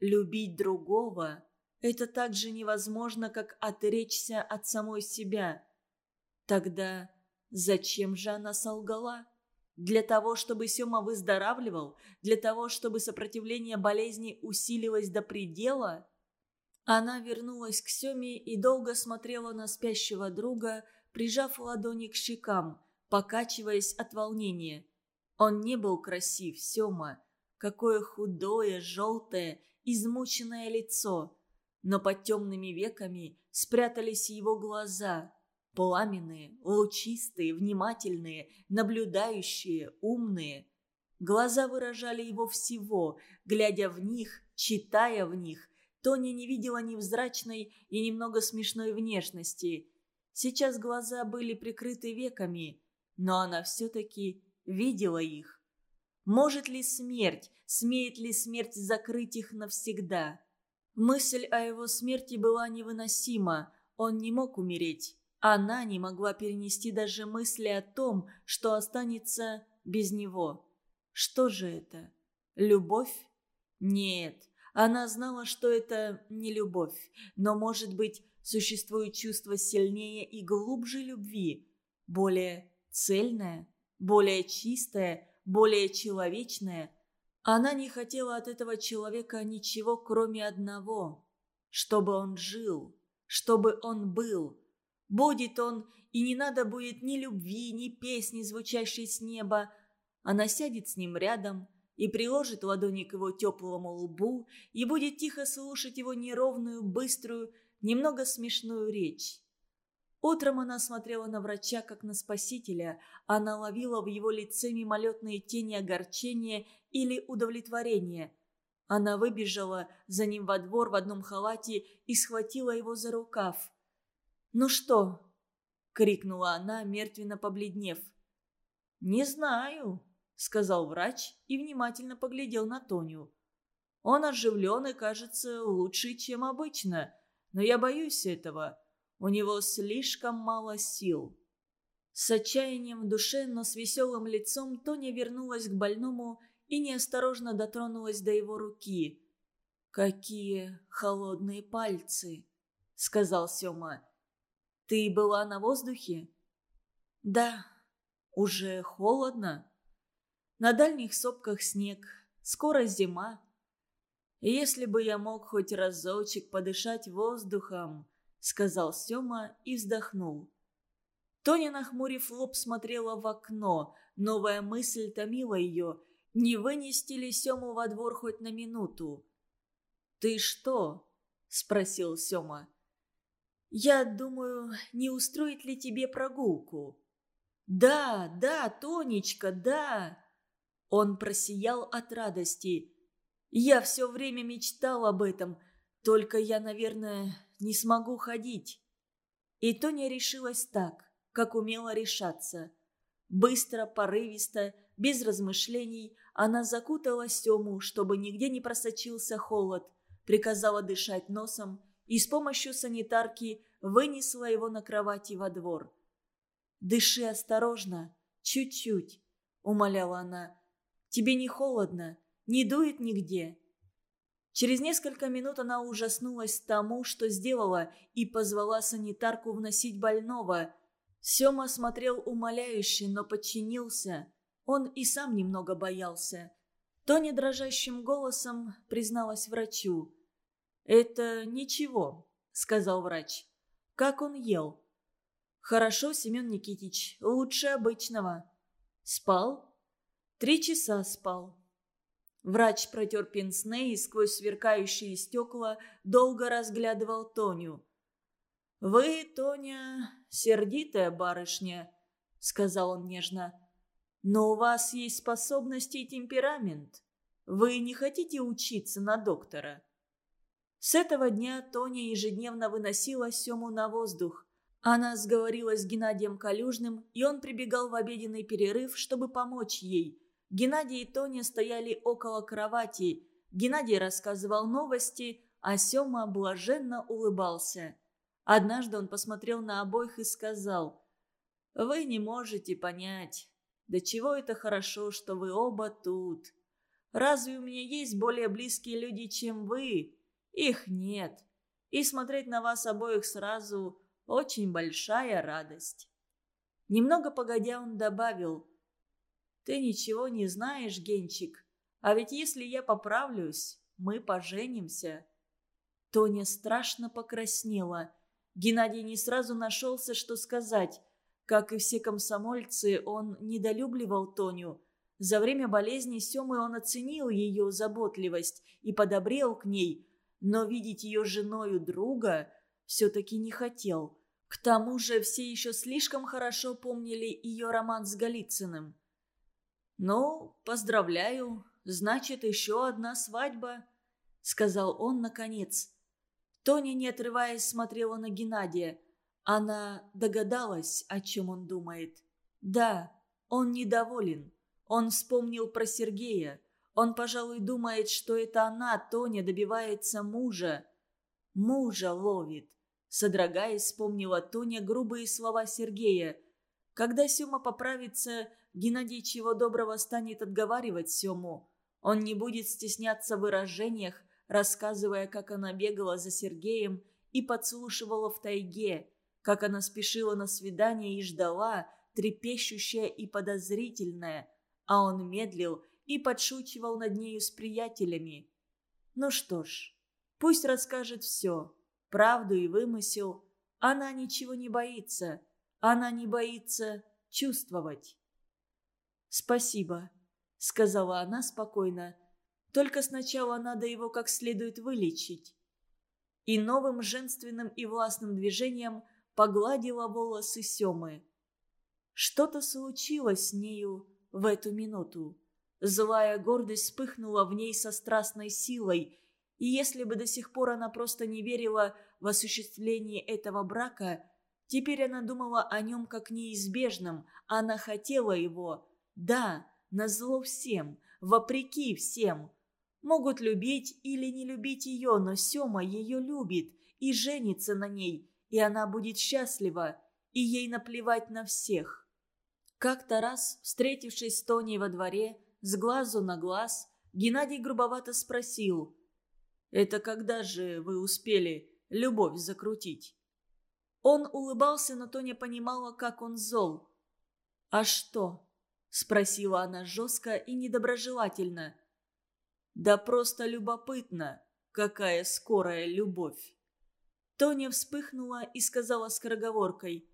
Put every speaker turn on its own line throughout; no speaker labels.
любить другого – это так же невозможно, как отречься от самой себя. Тогда зачем же она солгала? Для того, чтобы Сема выздоравливал? Для того, чтобы сопротивление болезни усилилось до предела? Она вернулась к Семе и долго смотрела на спящего друга, прижав ладони к щекам, покачиваясь от волнения. Он не был красив, Сема. Какое худое, желтое, измученное лицо. Но под темными веками спрятались его глаза. Пламенные, лучистые, внимательные, наблюдающие, умные. Глаза выражали его всего, глядя в них, читая в них. Тоня не видела невзрачной и немного смешной внешности. Сейчас глаза были прикрыты веками, но она все-таки видела их. Может ли смерть, смеет ли смерть закрыть их навсегда? Мысль о его смерти была невыносима, он не мог умереть. Она не могла перенести даже мысли о том, что останется без него. Что же это? Любовь? Нет, она знала, что это не любовь, но, может быть, существует чувство сильнее и глубже любви, более цельное, более чистое, более человечное. Она не хотела от этого человека ничего, кроме одного – чтобы он жил, чтобы он был. Будет он, и не надо будет ни любви, ни песни, звучащей с неба. Она сядет с ним рядом – и приложит ладони к его теплому лбу и будет тихо слушать его неровную, быструю, немного смешную речь. Утром она смотрела на врача, как на спасителя. Она ловила в его лице мимолетные тени огорчения или удовлетворения. Она выбежала за ним во двор в одном халате и схватила его за рукав. «Ну что?» — крикнула она, мертвенно побледнев. «Не знаю», сказал врач и внимательно поглядел на Тоню. Он оживлен и кажется лучше, чем обычно, но я боюсь этого. У него слишком мало сил. С отчаянием в душе, но с веселым лицом Тоня вернулась к больному и неосторожно дотронулась до его руки. «Какие холодные пальцы!» — сказал Сёма. «Ты была на воздухе?» «Да. Уже холодно?» На дальних сопках снег, скоро зима. «Если бы я мог хоть разочек подышать воздухом», — сказал Сёма и вздохнул. Тоня, нахмурив лоб, смотрела в окно. Новая мысль томила ее. Не вынести ли Сему во двор хоть на минуту? «Ты что?» — спросил Сёма. «Я думаю, не устроить ли тебе прогулку?» «Да, да, Тонечка, да!» Он просиял от радости. «Я все время мечтал об этом, только я, наверное, не смогу ходить». И Тоня решилась так, как умела решаться. Быстро, порывисто, без размышлений, она закутала Сему, чтобы нигде не просочился холод, приказала дышать носом и с помощью санитарки вынесла его на кровати во двор. «Дыши осторожно, чуть-чуть», — умоляла она, Тебе не холодно, не дует нигде». Через несколько минут она ужаснулась тому, что сделала, и позвала санитарку вносить больного. Сема смотрел умоляюще, но подчинился. Он и сам немного боялся. Тоня дрожащим голосом призналась врачу. «Это ничего», — сказал врач. «Как он ел?» «Хорошо, Семен Никитич, лучше обычного». «Спал?» Три часа спал. Врач протер пенсне и сквозь сверкающие стекла долго разглядывал Тоню. «Вы, Тоня, сердитая барышня», — сказал он нежно. «Но у вас есть способности и темперамент. Вы не хотите учиться на доктора?» С этого дня Тоня ежедневно выносила Сему на воздух. Она сговорилась с Геннадием Калюжным, и он прибегал в обеденный перерыв, чтобы помочь ей — Геннадий и Тоня стояли около кровати. Геннадий рассказывал новости, а Сема блаженно улыбался. Однажды он посмотрел на обоих и сказал, «Вы не можете понять. До чего это хорошо, что вы оба тут. Разве у меня есть более близкие люди, чем вы? Их нет. И смотреть на вас обоих сразу очень большая радость». Немного погодя он добавил. «Ты ничего не знаешь, Генчик, а ведь если я поправлюсь, мы поженимся». Тоня страшно покраснела. Геннадий не сразу нашелся, что сказать. Как и все комсомольцы, он недолюбливал Тоню. За время болезни Семы он оценил ее заботливость и подобрел к ней, но видеть ее женою друга все-таки не хотел. К тому же все еще слишком хорошо помнили ее роман с Голицыным. «Ну, поздравляю, значит, еще одна свадьба», — сказал он наконец. Тоня, не отрываясь, смотрела на Геннадия. Она догадалась, о чем он думает. Да, он недоволен. Он вспомнил про Сергея. Он, пожалуй, думает, что это она, Тоня, добивается мужа. Мужа ловит. Содрогаясь, вспомнила Тоня грубые слова Сергея. Когда Сема поправится, Геннадий чего доброго станет отговаривать Сему. Он не будет стесняться в выражениях, рассказывая, как она бегала за Сергеем и подслушивала в тайге, как она спешила на свидание и ждала, трепещущая и подозрительная, а он медлил и подшучивал над нею с приятелями. Ну что ж, пусть расскажет все, правду и вымысел. Она ничего не боится, она не боится чувствовать. «Спасибо», — сказала она спокойно, только сначала надо его как следует вылечить. И новым женственным и властным движением погладила волосы Семы. Что-то случилось с нею в эту минуту. Злая гордость вспыхнула в ней со страстной силой, и если бы до сих пор она просто не верила в осуществление этого брака, теперь она думала о нем как неизбежном, она хотела его. Да, назло всем, вопреки всем – Могут любить или не любить ее, но Сема ее любит и женится на ней, и она будет счастлива, и ей наплевать на всех. Как-то раз, встретившись с Тоней во дворе, с глазу на глаз, Геннадий грубовато спросил, «Это когда же вы успели любовь закрутить?» Он улыбался, но Тоня понимала, как он зол. «А что?» – спросила она жестко и недоброжелательно. Да просто любопытно, какая скорая любовь. Тоня вспыхнула и сказала скороговоркой.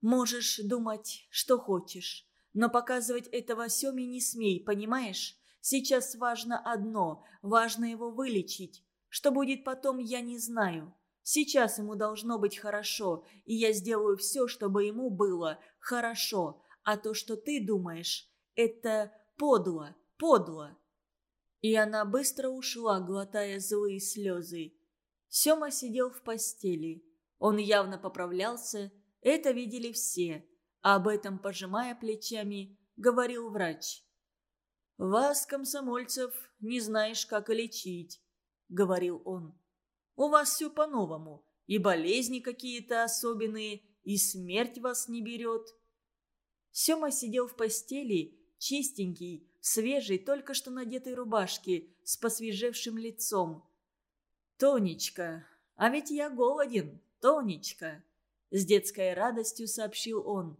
«Можешь думать, что хочешь, но показывать этого Семе не смей, понимаешь? Сейчас важно одно, важно его вылечить. Что будет потом, я не знаю. Сейчас ему должно быть хорошо, и я сделаю все, чтобы ему было хорошо. А то, что ты думаешь, это подло, подло. И она быстро ушла, глотая злые слезы. Сема сидел в постели. Он явно поправлялся, это видели все. А об этом, пожимая плечами, говорил врач. «Вас, комсомольцев, не знаешь, как лечить», — говорил он. «У вас все по-новому, и болезни какие-то особенные, и смерть вас не берет». Сема сидел в постели, чистенький, свежей, только что надетой рубашке с посвежевшим лицом. «Тонечка, а ведь я голоден, Тонечка!» С детской радостью сообщил он.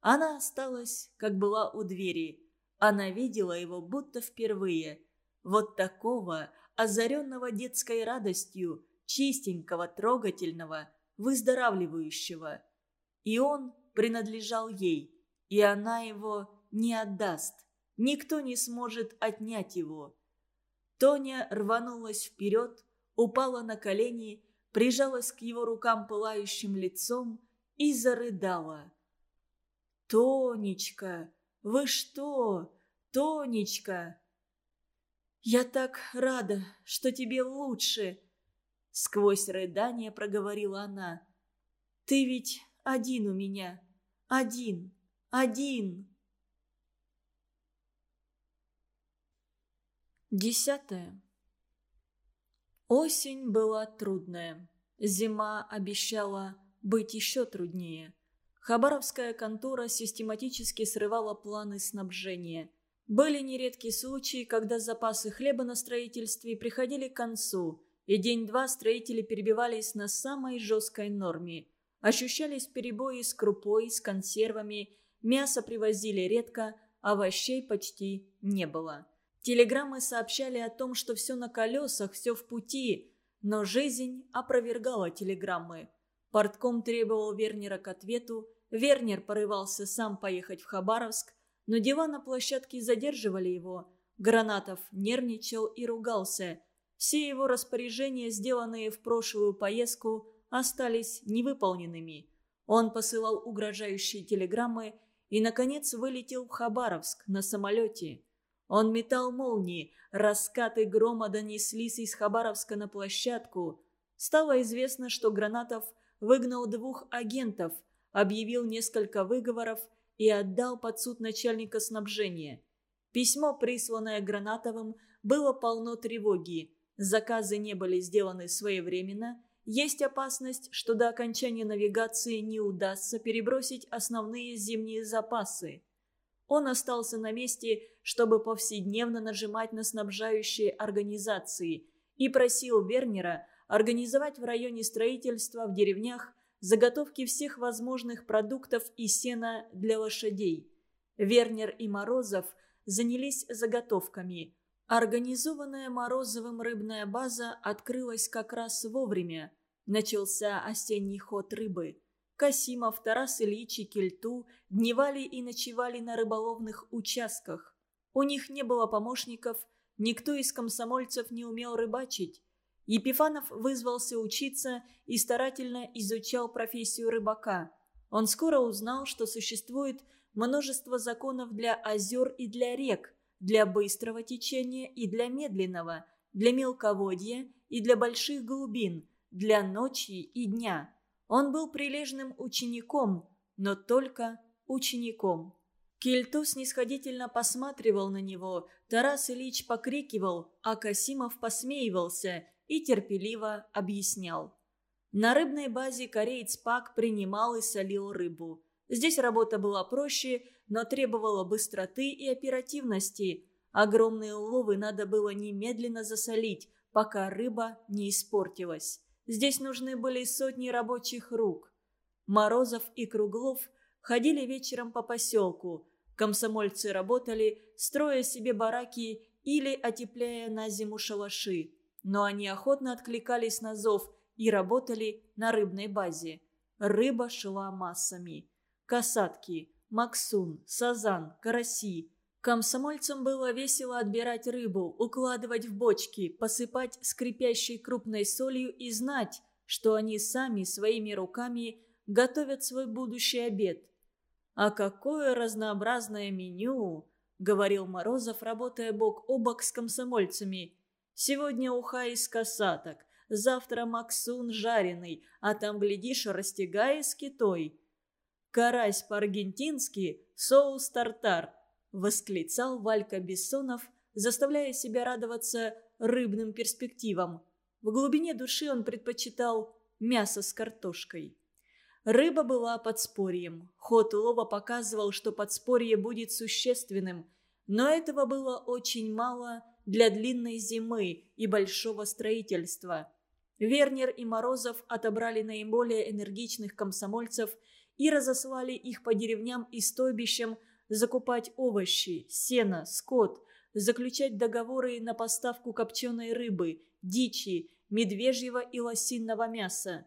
Она осталась, как была у двери. Она видела его будто впервые. Вот такого, озаренного детской радостью, чистенького, трогательного, выздоравливающего. И он принадлежал ей, и она его не отдаст. Никто не сможет отнять его. Тоня рванулась вперед, упала на колени, прижалась к его рукам пылающим лицом и зарыдала. «Тонечка, вы что? Тонечка!» «Я так рада, что тебе лучше!» Сквозь рыдание проговорила она. «Ты ведь один у меня. Один. Один!» Десятое. Осень была трудная. Зима обещала быть еще труднее. Хабаровская контора систематически срывала планы снабжения. Были нередкие случаи, когда запасы хлеба на строительстве приходили к концу, и день-два строители перебивались на самой жесткой норме. Ощущались перебои с крупой, с консервами, мясо привозили редко, овощей почти не было. Телеграммы сообщали о том, что все на колесах, все в пути, но жизнь опровергала телеграммы. Портком требовал Вернера к ответу, Вернер порывался сам поехать в Хабаровск, но дела на площадке задерживали его. Гранатов нервничал и ругался. Все его распоряжения, сделанные в прошлую поездку, остались невыполненными. Он посылал угрожающие телеграммы и, наконец, вылетел в Хабаровск на самолете. Он метал молнии, раскаты грома донеслись из Хабаровска на площадку. Стало известно, что Гранатов выгнал двух агентов, объявил несколько выговоров и отдал под суд начальника снабжения. Письмо, присланное Гранатовым, было полно тревоги. Заказы не были сделаны своевременно. Есть опасность, что до окончания навигации не удастся перебросить основные зимние запасы. Он остался на месте, чтобы повседневно нажимать на снабжающие организации и просил Вернера организовать в районе строительства в деревнях заготовки всех возможных продуктов и сена для лошадей. Вернер и Морозов занялись заготовками. Организованная Морозовым рыбная база открылась как раз вовремя. Начался осенний ход рыбы. Касимов, Тарас Ильич и Кельту дневали и ночевали на рыболовных участках. У них не было помощников, никто из комсомольцев не умел рыбачить. Епифанов вызвался учиться и старательно изучал профессию рыбака. Он скоро узнал, что существует множество законов для озер и для рек, для быстрого течения и для медленного, для мелководья и для больших глубин, для ночи и дня. Он был прилежным учеником, но только учеником. Кельту снисходительно посматривал на него, Тарас Ильич покрикивал, а Касимов посмеивался – и терпеливо объяснял. На рыбной базе кореец Пак принимал и солил рыбу. Здесь работа была проще, но требовала быстроты и оперативности. Огромные уловы надо было немедленно засолить, пока рыба не испортилась. Здесь нужны были сотни рабочих рук. Морозов и Круглов ходили вечером по поселку. Комсомольцы работали, строя себе бараки или отепляя на зиму шалаши но они охотно откликались на зов и работали на рыбной базе. Рыба шла массами. Касатки, максун, сазан, караси. Комсомольцам было весело отбирать рыбу, укладывать в бочки, посыпать скрипящей крупной солью и знать, что они сами своими руками готовят свой будущий обед. «А какое разнообразное меню!» — говорил Морозов, работая бок о бок с комсомольцами. Сегодня уха из косаток, завтра максун жареный, а там, глядишь, растягай с китой. «Карась по-аргентински, соус тартар», — восклицал Валька Бессонов, заставляя себя радоваться рыбным перспективам. В глубине души он предпочитал мясо с картошкой. Рыба была подспорьем. Ход улова показывал, что подспорье будет существенным, но этого было очень мало для длинной зимы и большого строительства. Вернер и Морозов отобрали наиболее энергичных комсомольцев и разослали их по деревням и стойбищам закупать овощи, сено, скот, заключать договоры на поставку копченой рыбы, дичи, медвежьего и лосинного мяса.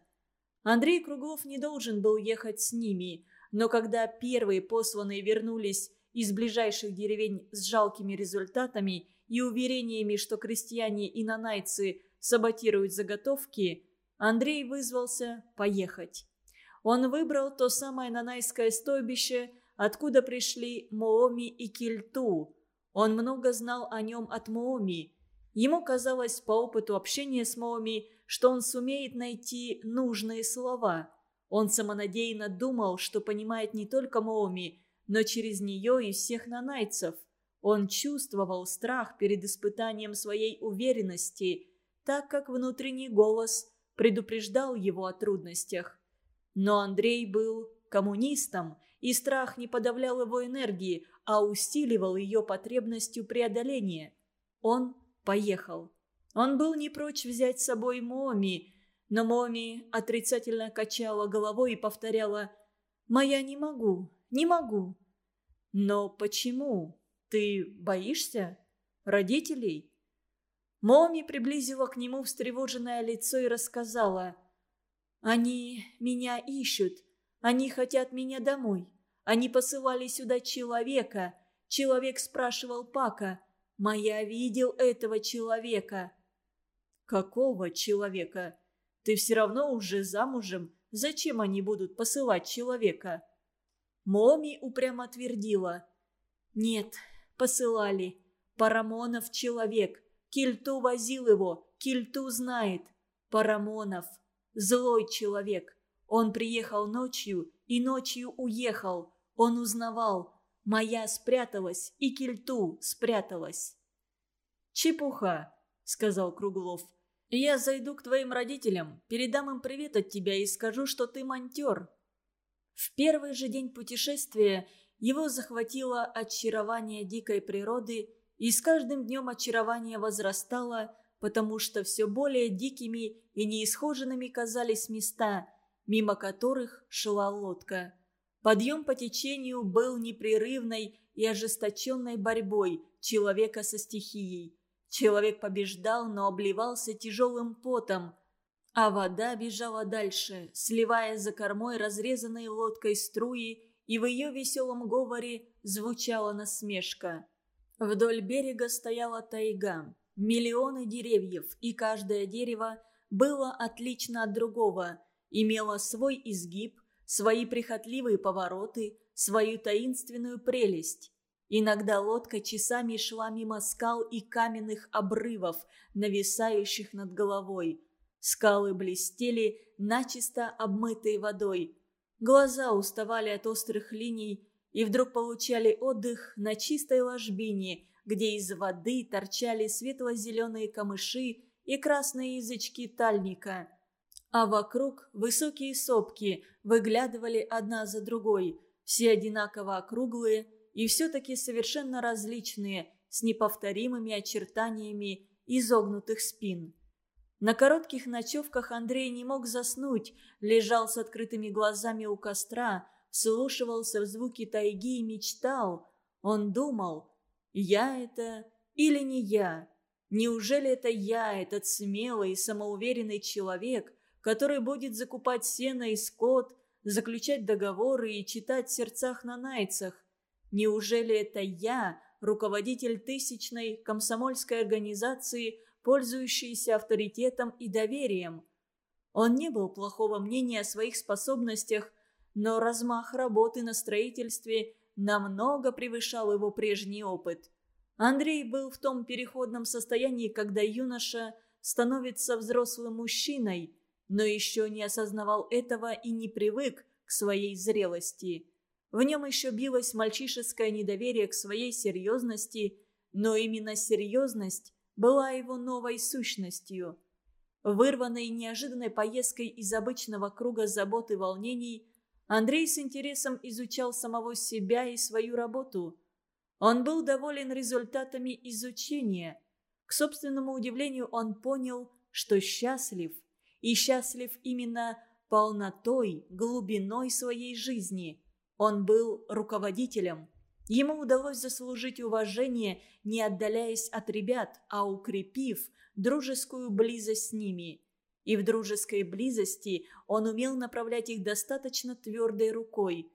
Андрей Круглов не должен был ехать с ними, но когда первые посланные вернулись из ближайших деревень с жалкими результатами и уверениями, что крестьяне и нанайцы саботируют заготовки, Андрей вызвался поехать. Он выбрал то самое нанайское стойбище, откуда пришли Мооми и Кильту. Он много знал о нем от Мооми. Ему казалось по опыту общения с Мооми, что он сумеет найти нужные слова. Он самонадеянно думал, что понимает не только Мооми, но через нее и всех нанайцев. Он чувствовал страх перед испытанием своей уверенности, так как внутренний голос предупреждал его о трудностях. Но Андрей был коммунистом и страх не подавлял его энергии, а усиливал ее потребностью преодоления. Он поехал. Он был не прочь взять с собой Моми, но Моми отрицательно качала головой и повторяла «Моя не могу, не могу». «Но почему? Ты боишься? Родителей?» Моми приблизила к нему встревоженное лицо и рассказала «Они меня ищут, они хотят меня домой. Они посылали сюда человека. Человек спрашивал Пака. «Моя видел этого человека». «Какого человека? Ты все равно уже замужем. Зачем они будут посылать человека?» Моми упрямо твердила. «Нет, посылали. Парамонов человек. Кильту возил его. Кильту знает. Парамонов. Злой человек. Он приехал ночью и ночью уехал. Он узнавал. Моя спряталась и кильту спряталась. «Чепуха», — сказал Круглов. «Я зайду к твоим родителям, передам им привет от тебя и скажу, что ты монтер». В первый же день путешествия его захватило очарование дикой природы, и с каждым днем очарование возрастало, потому что все более дикими и неисхоженными казались места, мимо которых шла лодка. Подъем по течению был непрерывной и ожесточенной борьбой человека со стихией. Человек побеждал, но обливался тяжелым потом, а вода бежала дальше, сливая за кормой разрезанной лодкой струи, и в ее веселом говоре звучала насмешка. Вдоль берега стояла тайга, миллионы деревьев, и каждое дерево было отлично от другого – имела свой изгиб, свои прихотливые повороты, свою таинственную прелесть. Иногда лодка часами шла мимо скал и каменных обрывов, нависающих над головой. Скалы блестели, начисто обмытые водой. Глаза уставали от острых линий и вдруг получали отдых на чистой ложбине, где из воды торчали светло-зеленые камыши и красные язычки тальника а вокруг высокие сопки выглядывали одна за другой, все одинаково округлые и все-таки совершенно различные, с неповторимыми очертаниями изогнутых спин. На коротких ночевках Андрей не мог заснуть, лежал с открытыми глазами у костра, вслушивался в звуки тайги и мечтал. Он думал, я это или не я? Неужели это я, этот смелый и самоуверенный человек, который будет закупать сено и скот, заключать договоры и читать в сердцах на найцах. Неужели это я, руководитель тысячной комсомольской организации, пользующийся авторитетом и доверием? Он не был плохого мнения о своих способностях, но размах работы на строительстве намного превышал его прежний опыт. Андрей был в том переходном состоянии, когда юноша становится взрослым мужчиной – но еще не осознавал этого и не привык к своей зрелости. В нем еще билось мальчишеское недоверие к своей серьезности, но именно серьезность была его новой сущностью. Вырванной неожиданной поездкой из обычного круга забот и волнений, Андрей с интересом изучал самого себя и свою работу. Он был доволен результатами изучения. К собственному удивлению он понял, что счастлив и счастлив именно полнотой, глубиной своей жизни. Он был руководителем. Ему удалось заслужить уважение, не отдаляясь от ребят, а укрепив дружескую близость с ними. И в дружеской близости он умел направлять их достаточно твердой рукой.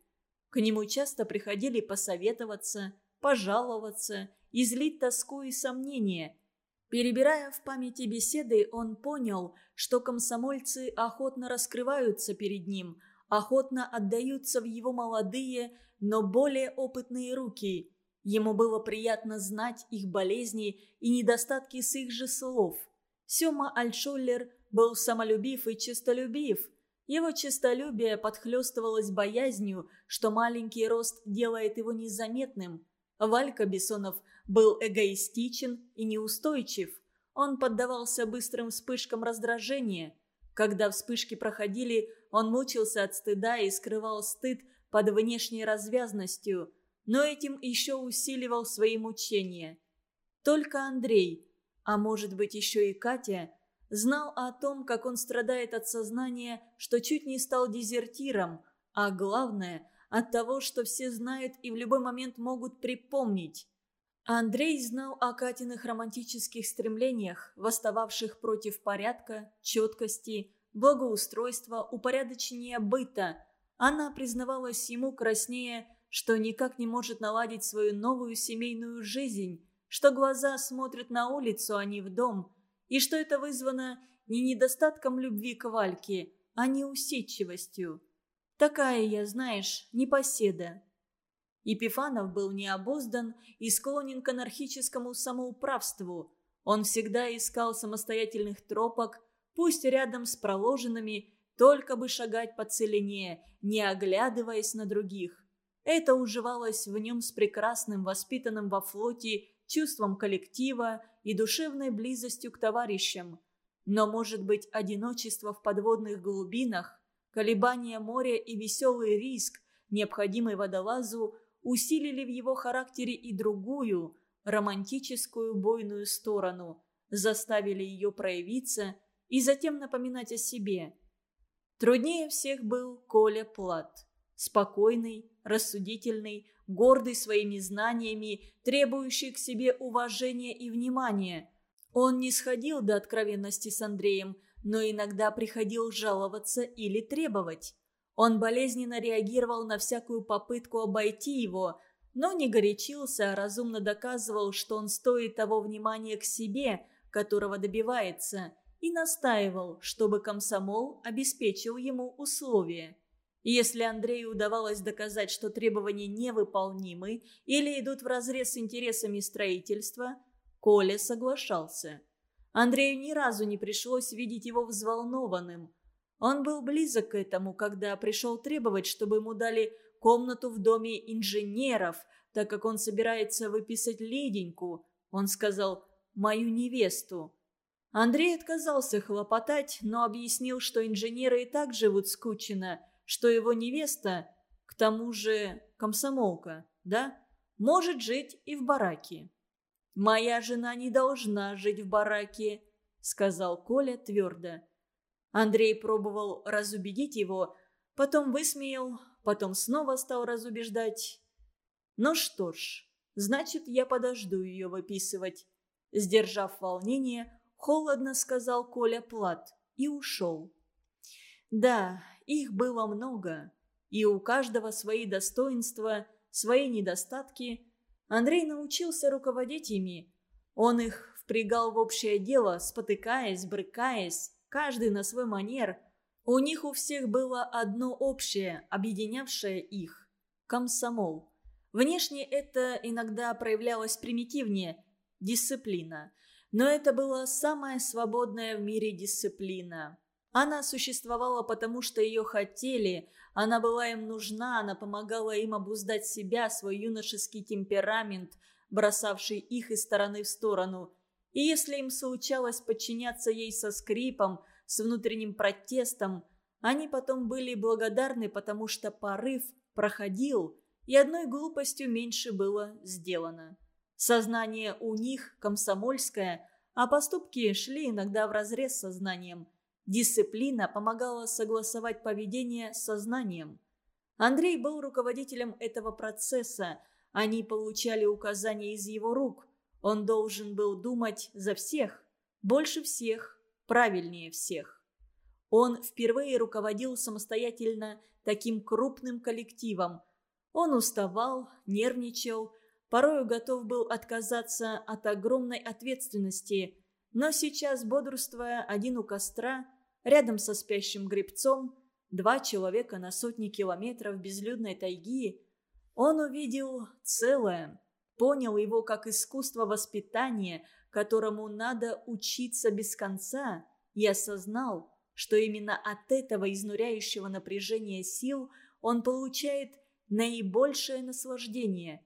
К нему часто приходили посоветоваться, пожаловаться, излить тоску и сомнения – Перебирая в памяти беседы, он понял, что комсомольцы охотно раскрываются перед ним, охотно отдаются в его молодые, но более опытные руки. Ему было приятно знать их болезни и недостатки с их же слов. Сёма Альшуллер был самолюбив и честолюбив. Его честолюбие подхлёстывалось боязнью, что маленький рост делает его незаметным. Валька Бессонов был эгоистичен и неустойчив. Он поддавался быстрым вспышкам раздражения. Когда вспышки проходили, он мучился от стыда и скрывал стыд под внешней развязностью, но этим еще усиливал свои мучения. Только Андрей, а может быть еще и Катя, знал о том, как он страдает от сознания, что чуть не стал дезертиром, а главное – от того, что все знают и в любой момент могут припомнить. Андрей знал о Катиных романтических стремлениях, восстававших против порядка, четкости, благоустройства, упорядочения быта. Она признавалась ему краснее, что никак не может наладить свою новую семейную жизнь, что глаза смотрят на улицу, а не в дом, и что это вызвано не недостатком любви к Вальке, а неусидчивостью. Такая я, знаешь, непоседа. Епифанов был необоздан и склонен к анархическому самоуправству. Он всегда искал самостоятельных тропок, пусть рядом с проложенными, только бы шагать по целине, не оглядываясь на других. Это уживалось в нем с прекрасным, воспитанным во флоте чувством коллектива и душевной близостью к товарищам. Но, может быть, одиночество в подводных глубинах, колебания моря и веселый риск, необходимый водолазу, усилили в его характере и другую, романтическую бойную сторону, заставили ее проявиться и затем напоминать о себе. Труднее всех был Коля Плат. Спокойный, рассудительный, гордый своими знаниями, требующий к себе уважения и внимания. Он не сходил до откровенности с Андреем, но иногда приходил жаловаться или требовать. Он болезненно реагировал на всякую попытку обойти его, но не горячился, а разумно доказывал, что он стоит того внимания к себе, которого добивается, и настаивал, чтобы комсомол обеспечил ему условия. Если Андрею удавалось доказать, что требования невыполнимы или идут вразрез с интересами строительства, Коля соглашался. Андрею ни разу не пришлось видеть его взволнованным. Он был близок к этому, когда пришел требовать, чтобы ему дали комнату в доме инженеров, так как он собирается выписать Лиденьку. Он сказал «мою невесту». Андрей отказался хлопотать, но объяснил, что инженеры и так живут скучно – что его невеста, к тому же комсомолка, да, может жить и в бараке. «Моя жена не должна жить в бараке», — сказал Коля твердо. Андрей пробовал разубедить его, потом высмеял, потом снова стал разубеждать. «Ну что ж, значит, я подожду ее выписывать». Сдержав волнение, холодно сказал Коля Плат и ушел. Да, их было много, и у каждого свои достоинства, свои недостатки. Андрей научился руководить ими. Он их впрягал в общее дело, спотыкаясь, брыкаясь, каждый на свой манер. У них у всех было одно общее, объединявшее их – комсомол. Внешне это иногда проявлялось примитивнее – дисциплина. Но это была самая свободная в мире дисциплина. Она существовала потому, что ее хотели, она была им нужна, она помогала им обуздать себя, свой юношеский темперамент, бросавший их из стороны в сторону. И если им случалось подчиняться ей со скрипом, с внутренним протестом, они потом были благодарны, потому что порыв проходил, и одной глупостью меньше было сделано. Сознание у них комсомольское, а поступки шли иногда вразрез с сознанием – Дисциплина помогала согласовать поведение с сознанием. Андрей был руководителем этого процесса. Они получали указания из его рук. Он должен был думать за всех, больше всех, правильнее всех. Он впервые руководил самостоятельно таким крупным коллективом. Он уставал, нервничал, порою готов был отказаться от огромной ответственности, но сейчас, бодрствуя один у костра, Рядом со спящим гребцом два человека на сотни километров безлюдной тайги. Он увидел целое, понял его как искусство воспитания, которому надо учиться без конца, и осознал, что именно от этого изнуряющего напряжения сил он получает наибольшее наслаждение.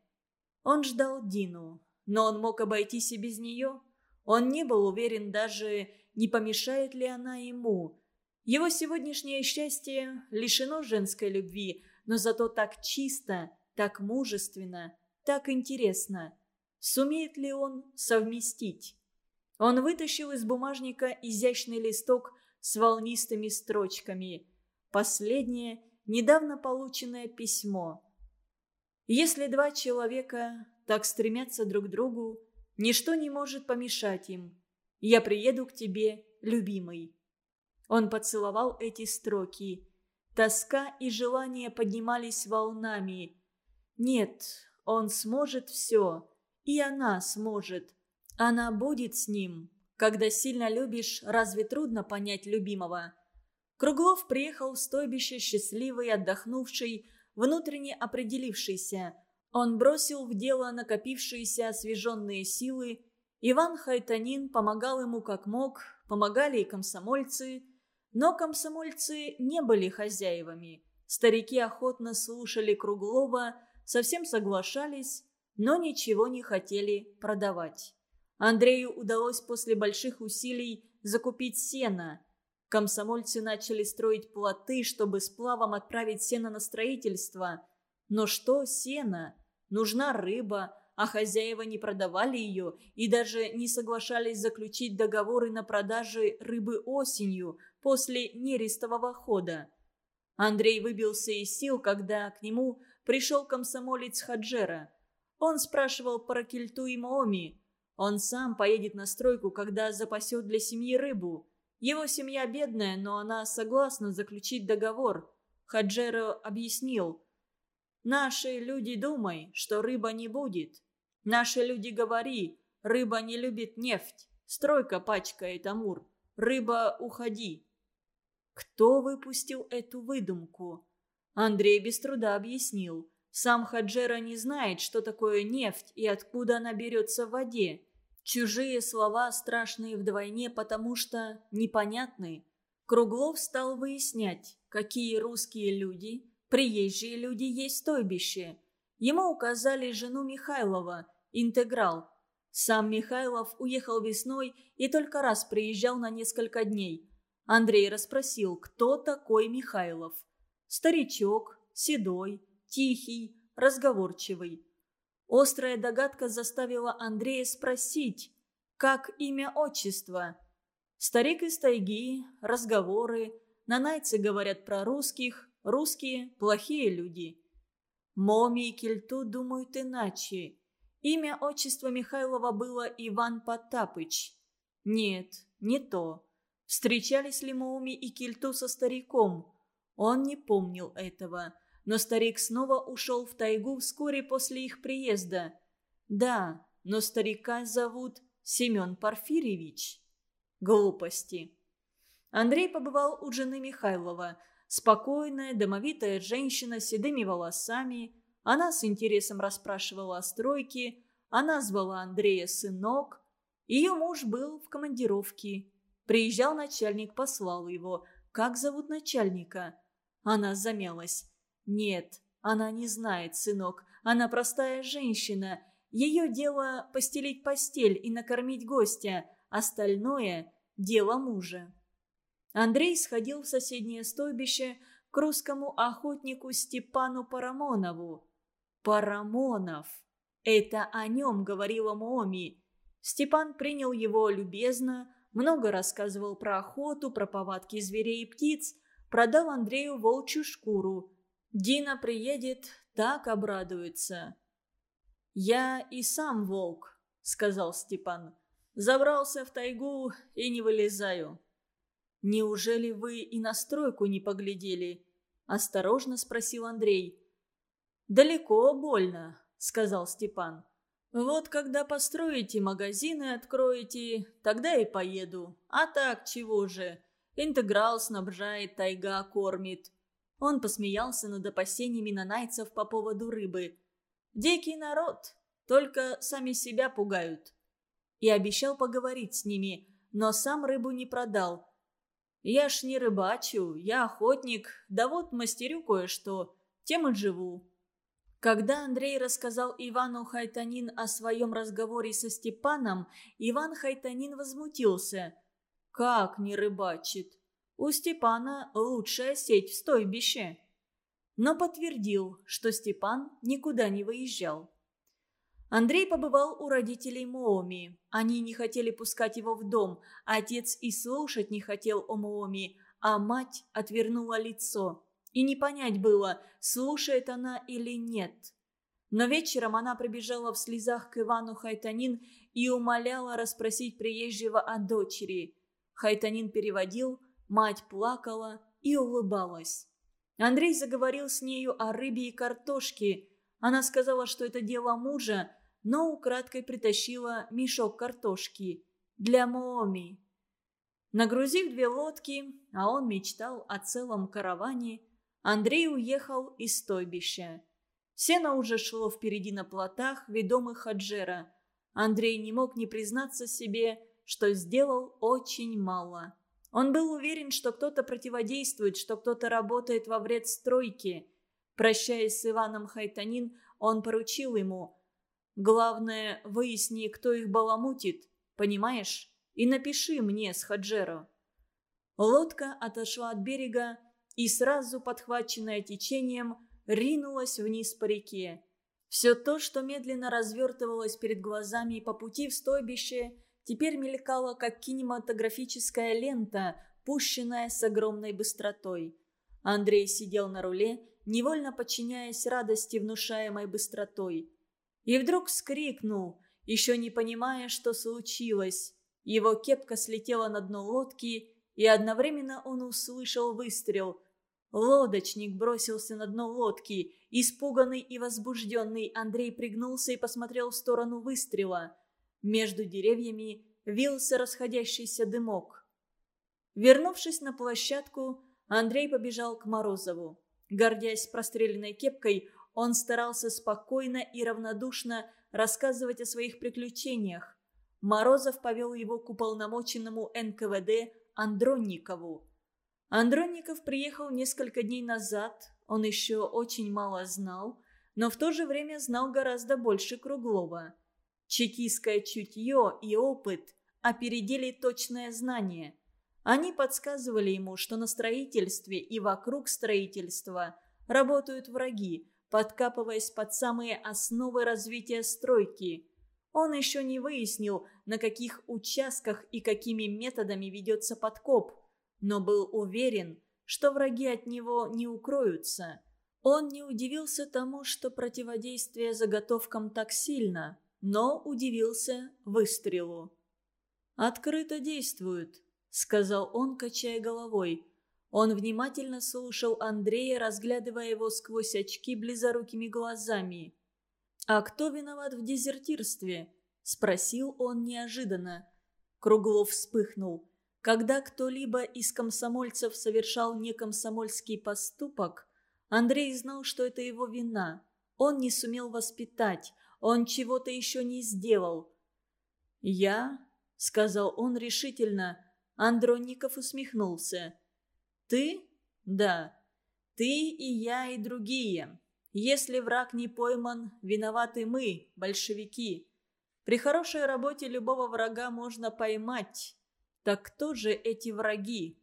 Он ждал Дину, но он мог обойтись и без нее. Он не был уверен даже, не помешает ли она ему. Его сегодняшнее счастье лишено женской любви, но зато так чисто, так мужественно, так интересно. Сумеет ли он совместить? Он вытащил из бумажника изящный листок с волнистыми строчками. Последнее, недавно полученное письмо. Если два человека так стремятся друг к другу, ничто не может помешать им. Я приеду к тебе, любимый. Он поцеловал эти строки. Тоска и желание поднимались волнами. Нет, он сможет все, и она сможет. Она будет с ним. Когда сильно любишь, разве трудно понять любимого? Круглов приехал в стойбище счастливый, отдохнувший, внутренне определившийся. Он бросил в дело накопившиеся освеженные силы. Иван Хайтанин помогал ему как мог, помогали и комсомольцы. Но комсомольцы не были хозяевами. Старики охотно слушали Круглова, совсем соглашались, но ничего не хотели продавать. Андрею удалось после больших усилий закупить сено. Комсомольцы начали строить плоты, чтобы сплавом отправить сено на строительство. Но что сено? Нужна рыба, а хозяева не продавали ее и даже не соглашались заключить договоры на продаже рыбы осенью после нерестового хода. Андрей выбился из сил, когда к нему пришел комсомолец Хаджера. Он спрашивал про кельту и Маоми. Он сам поедет на стройку, когда запасет для семьи рыбу. Его семья бедная, но она согласна заключить договор. Хаджеро объяснил. «Наши люди думай, что рыба не будет. Наши люди говори, рыба не любит нефть. Стройка пачкает Амур. Рыба, уходи». Кто выпустил эту выдумку? Андрей без труда объяснил. Сам Хаджера не знает, что такое нефть и откуда она берется в воде. Чужие слова страшные вдвойне, потому что непонятны. Круглов стал выяснять, какие русские люди, приезжие люди есть стойбище. Ему указали жену Михайлова, интеграл. Сам Михайлов уехал весной и только раз приезжал на несколько дней. Андрей расспросил, кто такой Михайлов. Старичок, седой, тихий, разговорчивый. Острая догадка заставила Андрея спросить, как имя отчество. Старик из тайги, разговоры, нанайцы говорят про русских, русские – плохие люди. Моми и Кельту думают иначе. Имя отчества Михайлова было Иван Потапыч. Нет, не то. Встречались ли Моми и Кельту со стариком? Он не помнил этого но старик снова ушел в тайгу вскоре после их приезда. Да, но старика зовут Семен Порфирьевич. Глупости. Андрей побывал у жены Михайлова. Спокойная, домовитая женщина с седыми волосами. Она с интересом расспрашивала о стройке. Она звала Андрея сынок. Ее муж был в командировке. Приезжал начальник, послал его. Как зовут начальника? Она замялась. «Нет, она не знает, сынок. Она простая женщина. Ее дело постелить постель и накормить гостя. Остальное – дело мужа». Андрей сходил в соседнее стойбище к русскому охотнику Степану Парамонову. «Парамонов!» Это о нем говорила Моми. Степан принял его любезно, много рассказывал про охоту, про повадки зверей и птиц, продал Андрею волчью шкуру, Дина приедет, так обрадуется. «Я и сам волк», — сказал Степан. «Забрался в тайгу и не вылезаю». «Неужели вы и на стройку не поглядели?» — осторожно спросил Андрей. «Далеко больно», — сказал Степан. «Вот когда построите магазины, откроете, тогда и поеду. А так, чего же? Интеграл снабжает, тайга кормит. Он посмеялся над опасениями нанайцев по поводу рыбы. «Дикий народ, только сами себя пугают». И обещал поговорить с ними, но сам рыбу не продал. «Я ж не рыбачу, я охотник, да вот мастерю кое-что, тем и живу». Когда Андрей рассказал Ивану Хайтанин о своем разговоре со Степаном, Иван Хайтанин возмутился. «Как не рыбачит? У Степана лучшая сеть в стойбище. но подтвердил, что Степан никуда не выезжал. Андрей побывал у родителей Мооми. Они не хотели пускать его в дом, отец и слушать не хотел о Мооми, а мать отвернула лицо. И не понять было, слушает она или нет. Но вечером она прибежала в слезах к Ивану Хайтанин и умоляла расспросить приезжего о дочери. Хайтанин переводил, мать плакала и улыбалась. Андрей заговорил с нею о рыбе и картошке. Она сказала, что это дело мужа, но украдкой притащила мешок картошки для Мооми. Нагрузив две лодки, а он мечтал о целом караване, Андрей уехал из стойбища. Сено уже шло впереди на плотах, ведомых Хаджера. Андрей не мог не признаться себе, что сделал очень мало. Он был уверен, что кто-то противодействует, что кто-то работает во вред стройки. Прощаясь с Иваном Хайтанин, он поручил ему – Главное, выясни, кто их баламутит, понимаешь? И напиши мне с Хаджеро». Лодка отошла от берега и сразу, подхваченная течением, ринулась вниз по реке. Все то, что медленно развертывалось перед глазами по пути в стойбище, теперь мелькало, как кинематографическая лента, пущенная с огромной быстротой. Андрей сидел на руле, невольно подчиняясь радости, внушаемой быстротой. И вдруг вскрикнул, еще не понимая, что случилось. Его кепка слетела на дно лодки, и одновременно он услышал выстрел. Лодочник бросился на дно лодки. Испуганный и возбужденный Андрей пригнулся и посмотрел в сторону выстрела. Между деревьями вился расходящийся дымок. Вернувшись на площадку, Андрей побежал к Морозову. Гордясь простреленной кепкой, он старался спокойно и равнодушно рассказывать о своих приключениях. Морозов повел его к уполномоченному НКВД Андронникову. Андронников приехал несколько дней назад, он еще очень мало знал, но в то же время знал гораздо больше Круглова. Чекистское чутье и опыт опередили точное знание. Они подсказывали ему, что на строительстве и вокруг строительства работают враги, подкапываясь под самые основы развития стройки. Он еще не выяснил, на каких участках и какими методами ведется подкоп, но был уверен, что враги от него не укроются. Он не удивился тому, что противодействие заготовкам так сильно, но удивился выстрелу. «Открыто действуют», — сказал он, качая головой. Он внимательно слушал Андрея, разглядывая его сквозь очки близорукими глазами. «А кто виноват в дезертирстве?» – спросил он неожиданно. Круглов вспыхнул. Когда кто-либо из комсомольцев совершал некомсомольский поступок, Андрей знал, что это его вина. Он не сумел воспитать, он чего-то еще не сделал. «Я?» – сказал он решительно. Андронников усмехнулся. Ты? Да. Ты и я и другие. Если враг не пойман, виноваты мы, большевики. При хорошей работе любого врага можно поймать. Так кто же эти враги?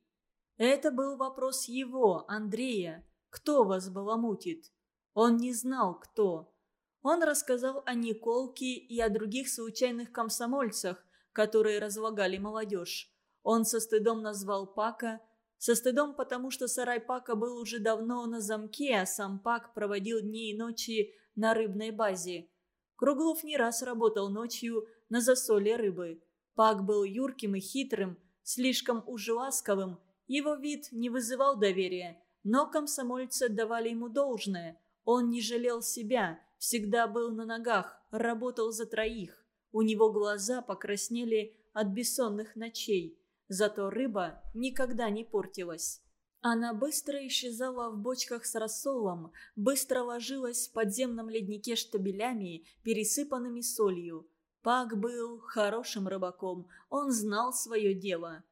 Это был вопрос его, Андрея. Кто вас баламутит? Он не знал, кто. Он рассказал о Николке и о других случайных комсомольцах, которые разлагали молодежь. Он со стыдом назвал Пака, со стыдом, потому что сарай Пака был уже давно на замке, а сам Пак проводил дни и ночи на рыбной базе. Круглов не раз работал ночью на засоле рыбы. Пак был юрким и хитрым, слишком уж ласковым. Его вид не вызывал доверия, но комсомольцы отдавали ему должное. Он не жалел себя, всегда был на ногах, работал за троих. У него глаза покраснели от бессонных ночей. Зато рыба никогда не портилась. Она быстро исчезала в бочках с рассолом, быстро ложилась в подземном леднике штабелями, пересыпанными солью. Пак был хорошим рыбаком, он знал свое дело.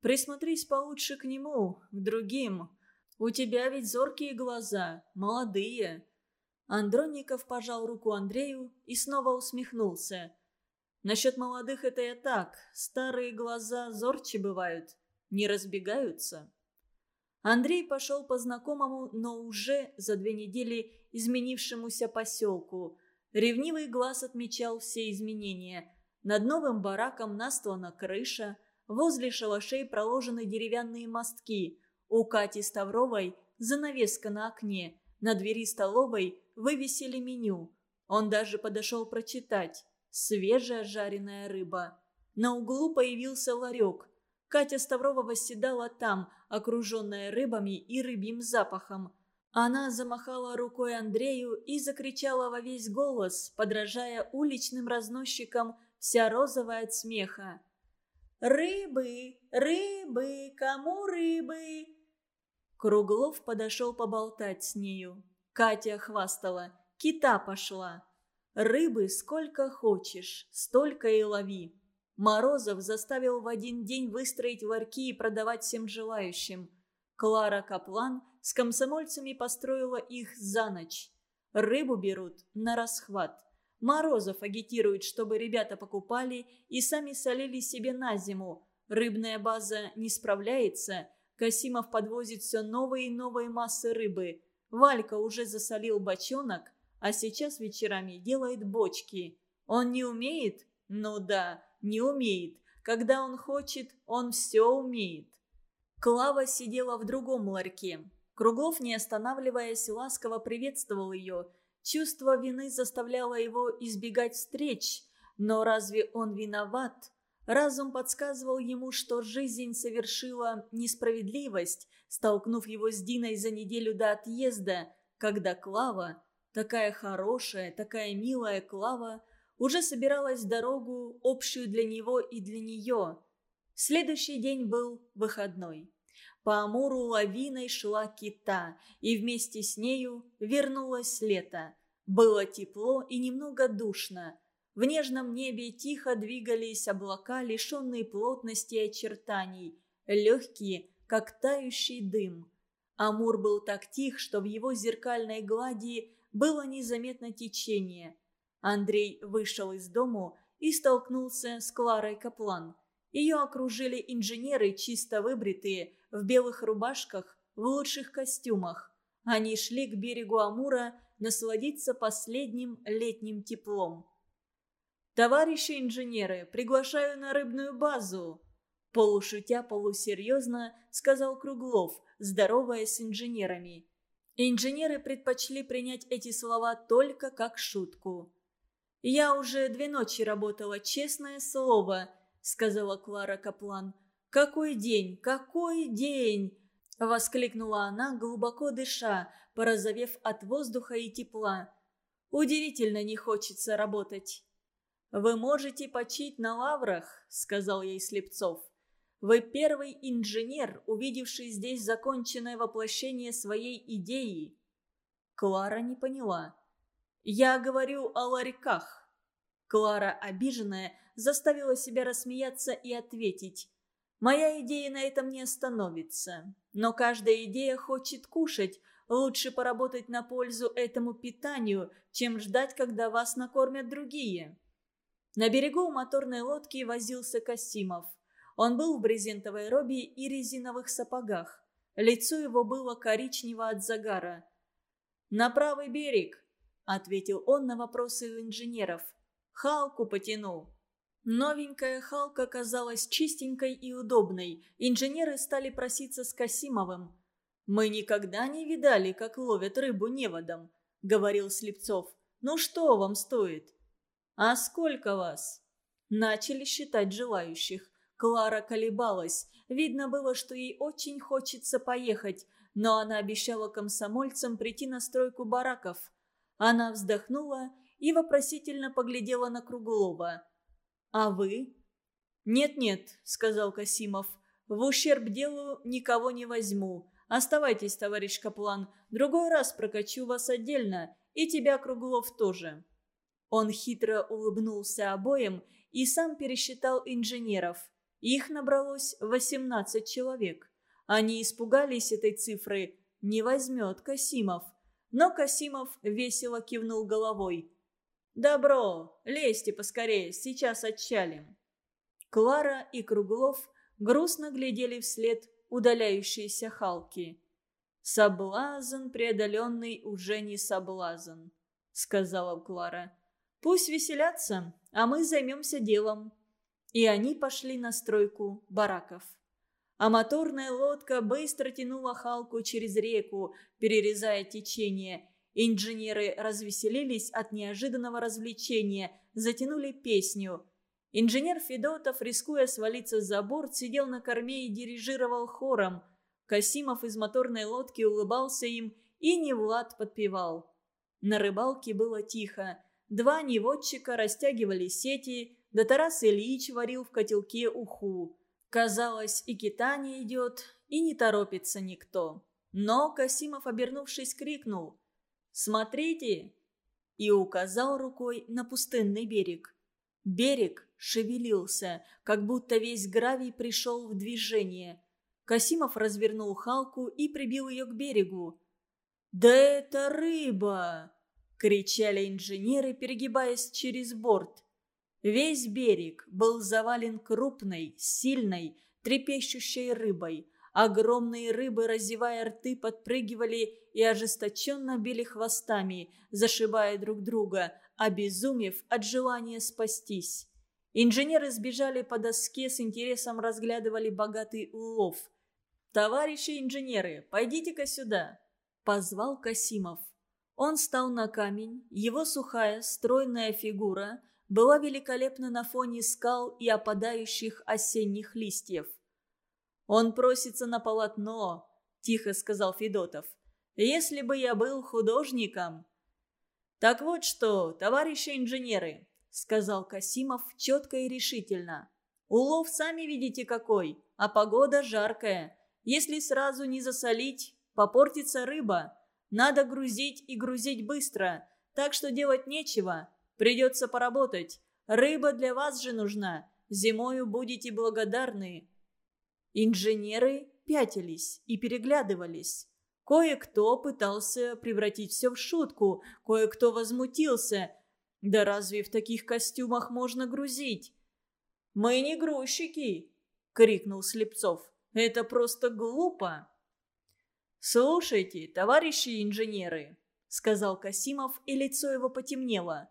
«Присмотрись получше к нему, к другим. У тебя ведь зоркие глаза, молодые». Андронников пожал руку Андрею и снова усмехнулся. Насчет молодых это я так. Старые глаза зорче бывают. Не разбегаются. Андрей пошел по знакомому, но уже за две недели изменившемуся поселку. Ревнивый глаз отмечал все изменения. Над новым бараком настлана крыша, возле шалашей проложены деревянные мостки. У Кати Ставровой занавеска на окне, на двери столовой вывесили меню. Он даже подошел прочитать «Свежая жареная рыба». На углу появился ларек. Катя Ставрова восседала там, окруженная рыбами и рыбьим запахом. Она замахала рукой Андрею и закричала во весь голос, подражая уличным разносчикам, вся розовая от смеха. «Рыбы! Рыбы! Кому рыбы?» Круглов подошел поболтать с нею. Катя хвастала. «Кита пошла!» «Рыбы сколько хочешь, столько и лови!» Морозов заставил в один день выстроить ларьки и продавать всем желающим. Клара Каплан с комсомольцами построила их за ночь. Рыбу берут на расхват. Морозов агитирует, чтобы ребята покупали и сами солили себе на зиму. Рыбная база не справляется. Касимов подвозит все новые и новые массы рыбы. Валька уже засолил бочонок, а сейчас вечерами делает бочки. Он не умеет? Ну да, не умеет. Когда он хочет, он все умеет. Клава сидела в другом ларьке. Круглов, не останавливаясь, ласково приветствовал ее. Чувство вины заставляло его избегать встреч. Но разве он виноват? Разум подсказывал ему, что жизнь совершила несправедливость, столкнув его с Диной за неделю до отъезда, когда Клава, такая хорошая, такая милая Клава, уже собиралась дорогу, общую для него и для нее. Следующий день был выходной. По Амуру лавиной шла кита, и вместе с нею вернулось лето. Было тепло и немного душно. В нежном небе тихо двигались облака, лишенные плотности и очертаний, легкие, как тающий дым. Амур был так тих, что в его зеркальной глади было незаметно течение. Андрей вышел из дому и столкнулся с Кларой Каплан. Ее окружили инженеры, чисто выбритые, в белых рубашках, в лучших костюмах. Они шли к берегу Амура насладиться последним летним теплом. «Товарищи инженеры, приглашаю на рыбную базу!» Полушутя, полусерьезно сказал Круглов, здороваясь с инженерами. Инженеры предпочли принять эти слова только как шутку. «Я уже две ночи работала, честное слово», — сказала Клара Каплан. «Какой день! Какой день!» — воскликнула она, глубоко дыша, порозовев от воздуха и тепла. «Удивительно не хочется работать». «Вы можете почить на лаврах», — сказал ей Слепцов. «Вы первый инженер, увидевший здесь законченное воплощение своей идеи». Клара не поняла. «Я говорю о ларьках». Клара, обиженная, заставила себя рассмеяться и ответить. «Моя идея на этом не остановится. Но каждая идея хочет кушать. Лучше поработать на пользу этому питанию, чем ждать, когда вас накормят другие». На берегу у моторной лодки возился Касимов. Он был в брезентовой робе и резиновых сапогах. Лицо его было коричнево от загара. «На правый берег!» – ответил он на вопросы инженеров. «Халку потянул». Новенькая Халка казалась чистенькой и удобной. Инженеры стали проситься с Касимовым. «Мы никогда не видали, как ловят рыбу неводом», — говорил Слепцов. «Ну что вам стоит?» «А сколько вас?» Начали считать желающих. Клара колебалась. Видно было, что ей очень хочется поехать, но она обещала комсомольцам прийти на стройку бараков. Она вздохнула и вопросительно поглядела на Круглова. «А вы?» «Нет-нет», — сказал Касимов, — «в ущерб делу никого не возьму. Оставайтесь, товарищ Каплан, другой раз прокачу вас отдельно, и тебя, Круглов, тоже». Он хитро улыбнулся обоим и сам пересчитал инженеров. Их набралось 18 человек. Они испугались этой цифры. Не возьмет Касимов. Но Касимов весело кивнул головой. «Добро, лезьте поскорее, сейчас отчалим». Клара и Круглов грустно глядели вслед удаляющиеся Халки. «Соблазн, преодоленный, уже не соблазн», — сказала Клара. «Пусть веселятся, а мы займемся делом». И они пошли на стройку бараков. А моторная лодка быстро тянула Халку через реку, перерезая течение. Инженеры развеселились от неожиданного развлечения, затянули песню. Инженер Федотов, рискуя свалиться за борт, сидел на корме и дирижировал хором – Касимов из моторной лодки улыбался им, и Невлад подпевал. На рыбалке было тихо. Два неводчика растягивали сети, да Тарас Ильич варил в котелке уху. Казалось, и кита не идет, и не торопится никто. Но Касимов, обернувшись, крикнул «Смотрите!» и указал рукой на пустынный берег. Берег шевелился, как будто весь гравий пришел в движение. Касимов развернул Халку и прибил ее к берегу. «Да это рыба!» — кричали инженеры, перегибаясь через борт. Весь берег был завален крупной, сильной, трепещущей рыбой. Огромные рыбы, разевая рты, подпрыгивали и ожесточенно били хвостами, зашибая друг друга, обезумев от желания спастись. Инженеры сбежали по доске, с интересом разглядывали богатый улов. «Товарищи инженеры, пойдите-ка сюда!» – позвал Касимов. Он стал на камень, его сухая, стройная фигура была великолепна на фоне скал и опадающих осенних листьев. «Он просится на полотно», – тихо сказал Федотов. «Если бы я был художником...» «Так вот что, товарищи инженеры», сказал Касимов четко и решительно. «Улов сами видите какой, а погода жаркая. Если сразу не засолить, попортится рыба. Надо грузить и грузить быстро, так что делать нечего. Придется поработать. Рыба для вас же нужна. Зимою будете благодарны». Инженеры пятились и переглядывались. Кое-кто пытался превратить все в шутку, кое-кто возмутился – да разве в таких костюмах можно грузить? «Мы не грузчики!» — крикнул Слепцов. «Это просто глупо!» «Слушайте, товарищи инженеры!» — сказал Касимов, и лицо его потемнело.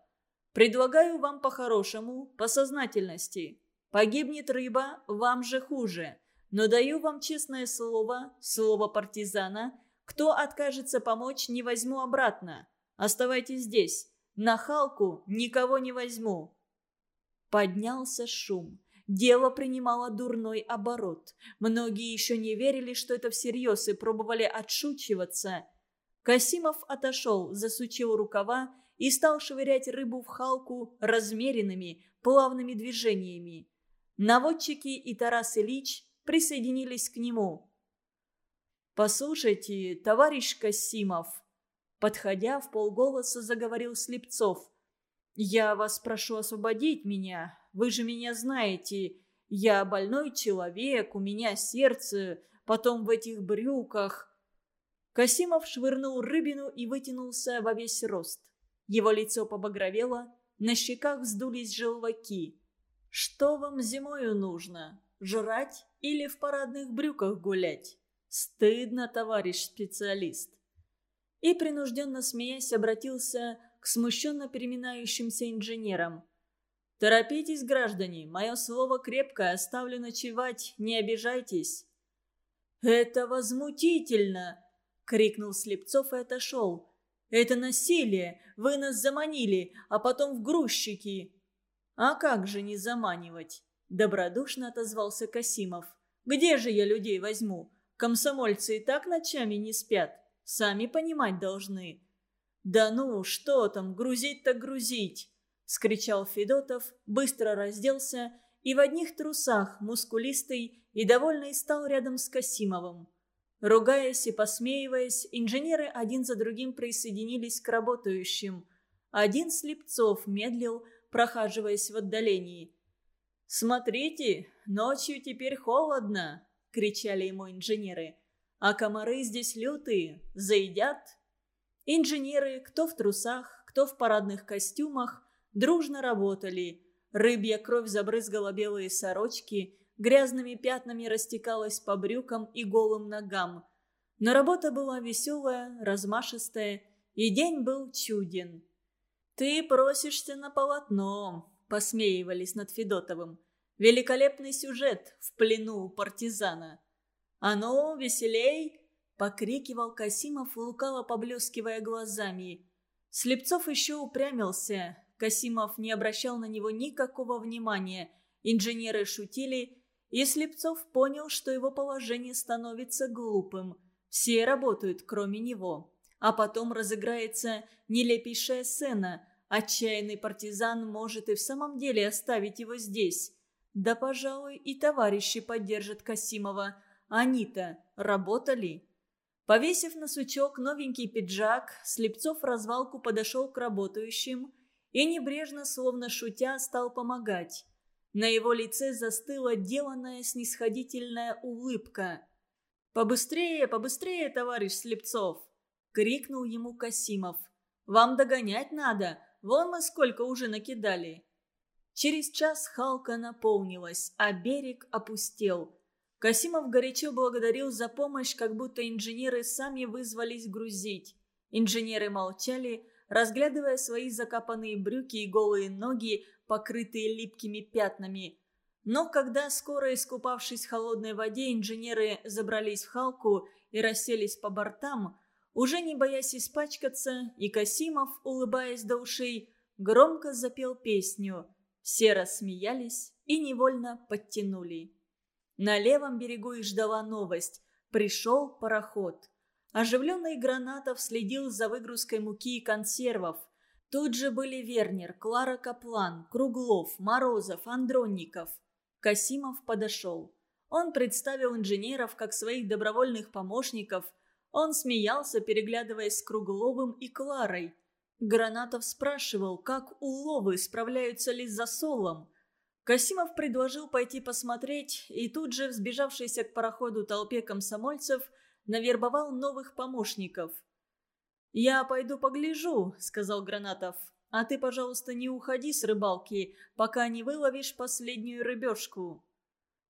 «Предлагаю вам по-хорошему, по сознательности. Погибнет рыба, вам же хуже. Но даю вам честное слово, слово партизана. Кто откажется помочь, не возьму обратно. Оставайтесь здесь. На Халку никого не возьму». Поднялся шум. Дело принимало дурной оборот. Многие еще не верили, что это всерьез, и пробовали отшучиваться. Касимов отошел, засучил рукава и стал швырять рыбу в Халку размеренными, плавными движениями. Наводчики и Тарас Ильич присоединились к нему. «Послушайте, товарищ Касимов», Подходя, в полголоса заговорил Слепцов. «Я вас прошу освободить меня. Вы же меня знаете. Я больной человек, у меня сердце, потом в этих брюках». Касимов швырнул рыбину и вытянулся во весь рост. Его лицо побагровело, на щеках вздулись желваки. «Что вам зимою нужно? Жрать или в парадных брюках гулять? Стыдно, товарищ специалист и, принужденно смеясь, обратился к смущенно переминающимся инженерам. «Торопитесь, граждане, мое слово крепкое, оставлю ночевать, не обижайтесь». «Это возмутительно!» — крикнул Слепцов и отошел. «Это насилие! Вы нас заманили, а потом в грузчики!» «А как же не заманивать?» — добродушно отозвался Касимов. «Где же я людей возьму? Комсомольцы и так ночами не спят». Сами понимать должны». «Да ну, что там, грузить так грузить!» — скричал Федотов, быстро разделся и в одних трусах, мускулистый и довольный стал рядом с Касимовым. Ругаясь и посмеиваясь, инженеры один за другим присоединились к работающим. Один Слепцов медлил, прохаживаясь в отдалении. «Смотрите, ночью теперь холодно!» — кричали ему инженеры а комары здесь лютые, заедят. Инженеры, кто в трусах, кто в парадных костюмах, дружно работали. Рыбья кровь забрызгала белые сорочки, грязными пятнами растекалась по брюкам и голым ногам. Но работа была веселая, размашистая, и день был чуден. «Ты просишься на полотно», — посмеивались над Федотовым. «Великолепный сюжет в плену у партизана». «А ну, веселей!» — покрикивал Касимов, лукаво поблескивая глазами. Слепцов еще упрямился. Касимов не обращал на него никакого внимания. Инженеры шутили, и Слепцов понял, что его положение становится глупым. Все работают, кроме него. А потом разыграется нелепейшая сцена. Отчаянный партизан может и в самом деле оставить его здесь. Да, пожалуй, и товарищи поддержат Касимова. Они-то работали. Повесив на сучок новенький пиджак, Слепцов в развалку подошел к работающим и небрежно, словно шутя, стал помогать. На его лице застыла деланная снисходительная улыбка. «Побыстрее, побыстрее, товарищ Слепцов!» — крикнул ему Касимов. «Вам догонять надо, вон мы сколько уже накидали!» Через час Халка наполнилась, а берег опустел. Касимов горячо благодарил за помощь, как будто инженеры сами вызвались грузить. Инженеры молчали, разглядывая свои закапанные брюки и голые ноги, покрытые липкими пятнами. Но когда, скоро искупавшись в холодной воде, инженеры забрались в халку и расселись по бортам, уже не боясь испачкаться, и Касимов, улыбаясь до ушей, громко запел песню. Все рассмеялись и невольно подтянули. На левом берегу их ждала новость. Пришел пароход. Оживленный Гранатов следил за выгрузкой муки и консервов. Тут же были Вернер, Клара Каплан, Круглов, Морозов, Андронников. Касимов подошел. Он представил инженеров как своих добровольных помощников. Он смеялся, переглядываясь с Кругловым и Кларой. Гранатов спрашивал, как уловы справляются ли с засолом. Касимов предложил пойти посмотреть, и тут же взбежавшийся к пароходу толпе комсомольцев навербовал новых помощников. «Я пойду погляжу», — сказал Гранатов. «А ты, пожалуйста, не уходи с рыбалки, пока не выловишь последнюю рыбешку».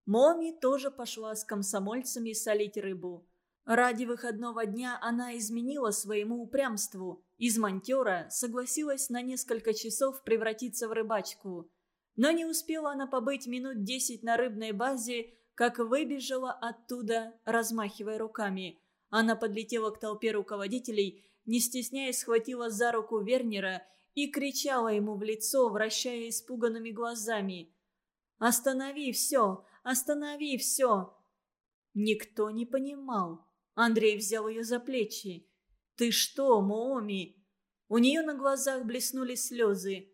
Моми тоже пошла с комсомольцами солить рыбу. Ради выходного дня она изменила своему упрямству. Из монтера согласилась на несколько часов превратиться в рыбачку – но не успела она побыть минут десять на рыбной базе, как выбежала оттуда, размахивая руками. Она подлетела к толпе руководителей, не стесняясь схватила за руку Вернера и кричала ему в лицо, вращая испуганными глазами. «Останови все! Останови все!» Никто не понимал. Андрей взял ее за плечи. «Ты что, Мооми?» У нее на глазах блеснули слезы.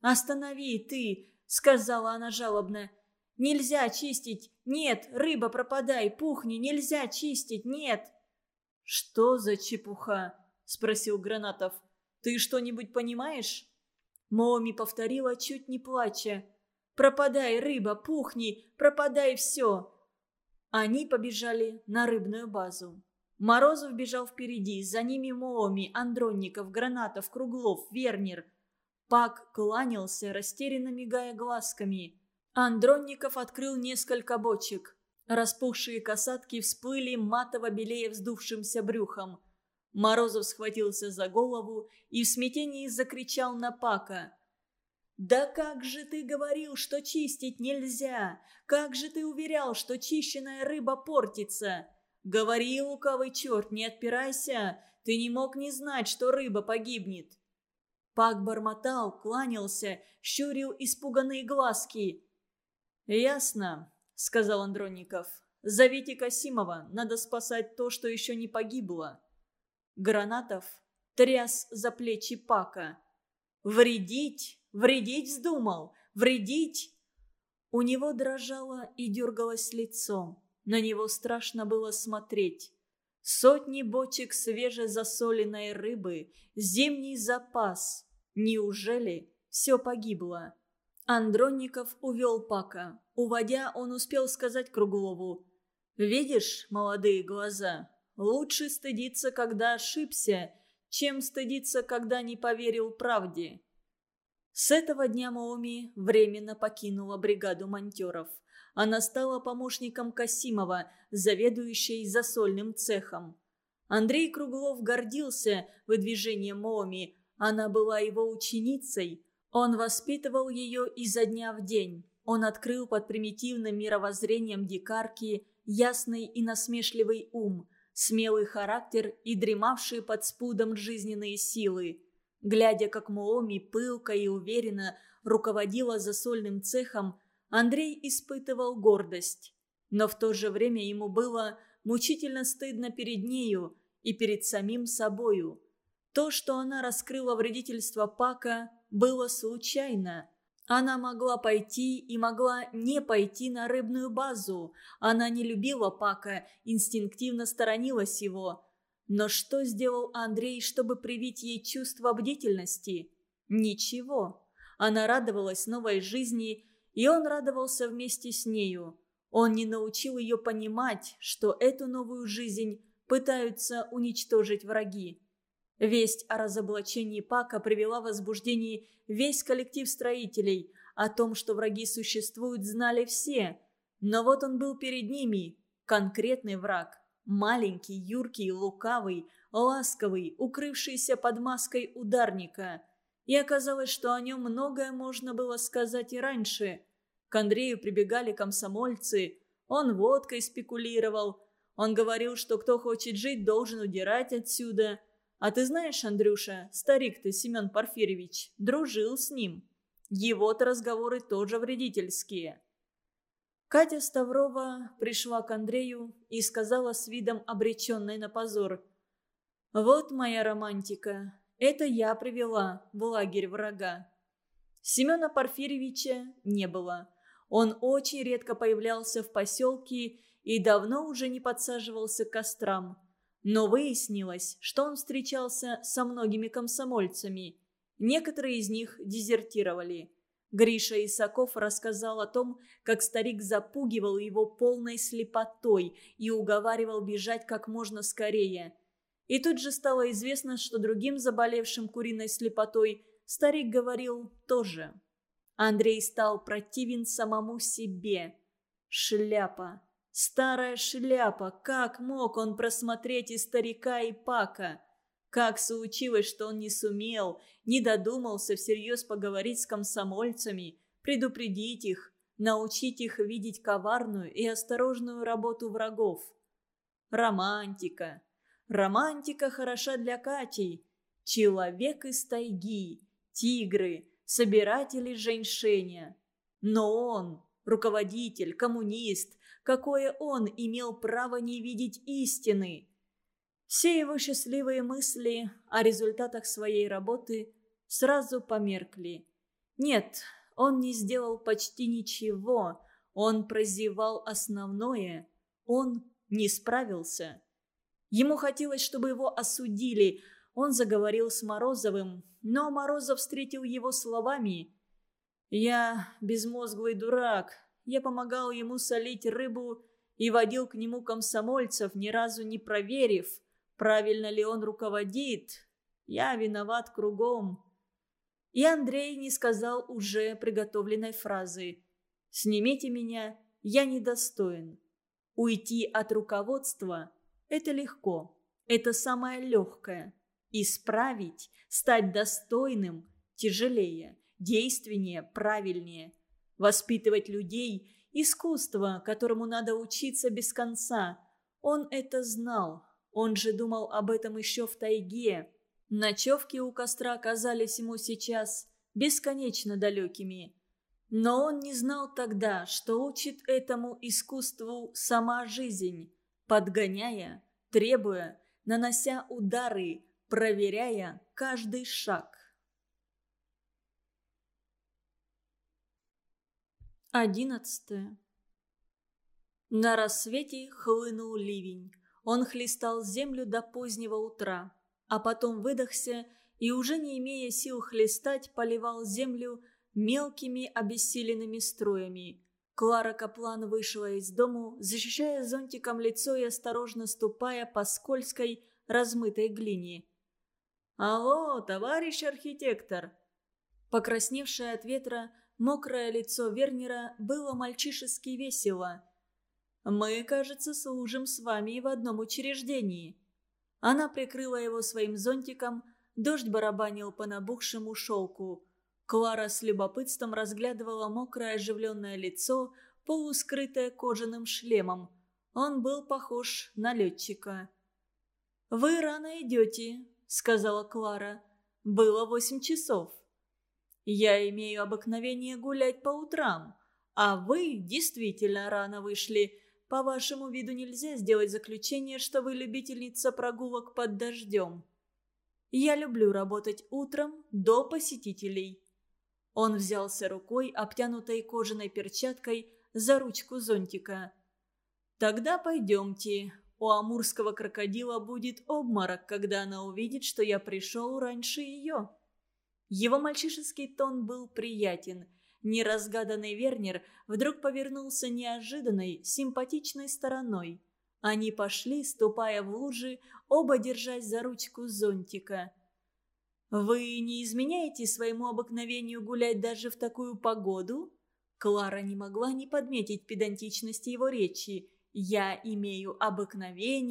«Останови, ты! сказала она жалобно. «Нельзя чистить! Нет, рыба, пропадай, пухни, нельзя чистить, нет!» «Что за чепуха?» – спросил Гранатов. «Ты что-нибудь понимаешь?» Моми повторила, чуть не плача. «Пропадай, рыба, пухни, пропадай все!» Они побежали на рыбную базу. Морозов бежал впереди, за ними Мооми, Андронников, Гранатов, Круглов, Вернер – Пак кланялся, растерянно мигая глазками. Андронников открыл несколько бочек. Распухшие касатки всплыли матово-белее вздувшимся брюхом. Морозов схватился за голову и в смятении закричал на Пака. «Да как же ты говорил, что чистить нельзя? Как же ты уверял, что чищенная рыба портится? Говори, лукавый черт, не отпирайся, ты не мог не знать, что рыба погибнет». Пак бормотал, кланялся, щурил испуганные глазки. «Ясно», — сказал Андронников. «Зовите Касимова, надо спасать то, что еще не погибло». Гранатов тряс за плечи Пака. «Вредить! Вредить вздумал! Вредить!» У него дрожало и дергалось лицо. На него страшно было смотреть. Сотни бочек свежезасоленной рыбы, зимний запас. Неужели все погибло? Андронников увел Пака. Уводя, он успел сказать Круглову. «Видишь, молодые глаза, лучше стыдиться, когда ошибся, чем стыдиться, когда не поверил правде». С этого дня Мауми временно покинула бригаду монтеров. она стала помощником Касимова, заведующей засольным цехом. Андрей Круглов гордился выдвижением Моми, она была его ученицей. Он воспитывал ее изо дня в день. Он открыл под примитивным мировоззрением дикарки ясный и насмешливый ум, смелый характер и дремавшие под спудом жизненные силы. Глядя, как Мооми пылко и уверенно руководила засольным цехом, Андрей испытывал гордость. Но в то же время ему было мучительно стыдно перед нею и перед самим собою. То, что она раскрыла вредительство Пака, было случайно. Она могла пойти и могла не пойти на рыбную базу. Она не любила Пака, инстинктивно сторонилась его. Но что сделал Андрей, чтобы привить ей чувство бдительности? Ничего. Она радовалась новой жизни, и он радовался вместе с нею. Он не научил ее понимать, что эту новую жизнь пытаются уничтожить враги. Весть о разоблачении Пака привела в возбуждение весь коллектив строителей. О том, что враги существуют, знали все. Но вот он был перед ними, конкретный враг. Маленький, юркий, лукавый, ласковый, укрывшийся под маской ударника. И оказалось, что о нем многое можно было сказать и раньше. К Андрею прибегали комсомольцы. Он водкой спекулировал. Он говорил, что кто хочет жить, должен удирать отсюда – а ты знаешь, Андрюша, старик-то Семен Порфирьевич, дружил с ним. Его-то разговоры тоже вредительские. Катя Ставрова пришла к Андрею и сказала с видом обреченной на позор. «Вот моя романтика. Это я привела в лагерь врага». Семена Порфирьевича не было. Он очень редко появлялся в поселке и давно уже не подсаживался к кострам. Но выяснилось, что он встречался со многими комсомольцами. Некоторые из них дезертировали. Гриша Исаков рассказал о том, как старик запугивал его полной слепотой и уговаривал бежать как можно скорее. И тут же стало известно, что другим заболевшим куриной слепотой старик говорил тоже. Андрей стал противен самому себе. Шляпа. Старая шляпа, как мог он просмотреть и старика, и пака? Как случилось, что он не сумел, не додумался всерьез поговорить с комсомольцами, предупредить их, научить их видеть коварную и осторожную работу врагов? Романтика. Романтика хороша для Кати. Человек из тайги, тигры, собиратели женьшеня. Но он, руководитель, коммунист, какое он имел право не видеть истины. Все его счастливые мысли о результатах своей работы сразу померкли. Нет, он не сделал почти ничего, он прозевал основное, он не справился. Ему хотелось, чтобы его осудили, он заговорил с Морозовым, но Морозов встретил его словами «Я безмозглый дурак, я помогал ему солить рыбу и водил к нему комсомольцев, ни разу не проверив, правильно ли он руководит. Я виноват кругом. И Андрей не сказал уже приготовленной фразы «Снимите меня, я недостоин». Уйти от руководства – это легко, это самое легкое. Исправить, стать достойным – тяжелее, действеннее, правильнее – Воспитывать людей – искусство, которому надо учиться без конца. Он это знал. Он же думал об этом еще в тайге. Ночевки у костра казались ему сейчас бесконечно далекими. Но он не знал тогда, что учит этому искусству сама жизнь, подгоняя, требуя, нанося удары, проверяя каждый шаг. Одиннадцатое. На рассвете хлынул ливень. Он хлестал землю до позднего утра, а потом выдохся и, уже не имея сил хлестать, поливал землю мелкими обессиленными струями. Клара Каплан вышла из дому, защищая зонтиком лицо и осторожно ступая по скользкой, размытой глине. «Алло, товарищ архитектор!» Покрасневшая от ветра, мокрое лицо Вернера было мальчишески весело. «Мы, кажется, служим с вами в одном учреждении». Она прикрыла его своим зонтиком, дождь барабанил по набухшему шелку. Клара с любопытством разглядывала мокрое оживленное лицо, полускрытое кожаным шлемом. Он был похож на летчика. «Вы рано идете», — сказала Клара. «Было восемь часов». «Я имею обыкновение гулять по утрам, а вы действительно рано вышли. По вашему виду нельзя сделать заключение, что вы любительница прогулок под дождем. Я люблю работать утром до посетителей». Он взялся рукой, обтянутой кожаной перчаткой, за ручку зонтика. «Тогда пойдемте. У амурского крокодила будет обморок, когда она увидит, что я пришел раньше ее». Его мальчишеский тон был приятен – Неразгаданный Вернер вдруг повернулся неожиданной, симпатичной стороной. Они пошли, ступая в лужи, оба держась за ручку зонтика. «Вы не изменяете своему обыкновению гулять даже в такую погоду?» Клара не могла не подметить педантичности его речи. «Я имею обыкновение...»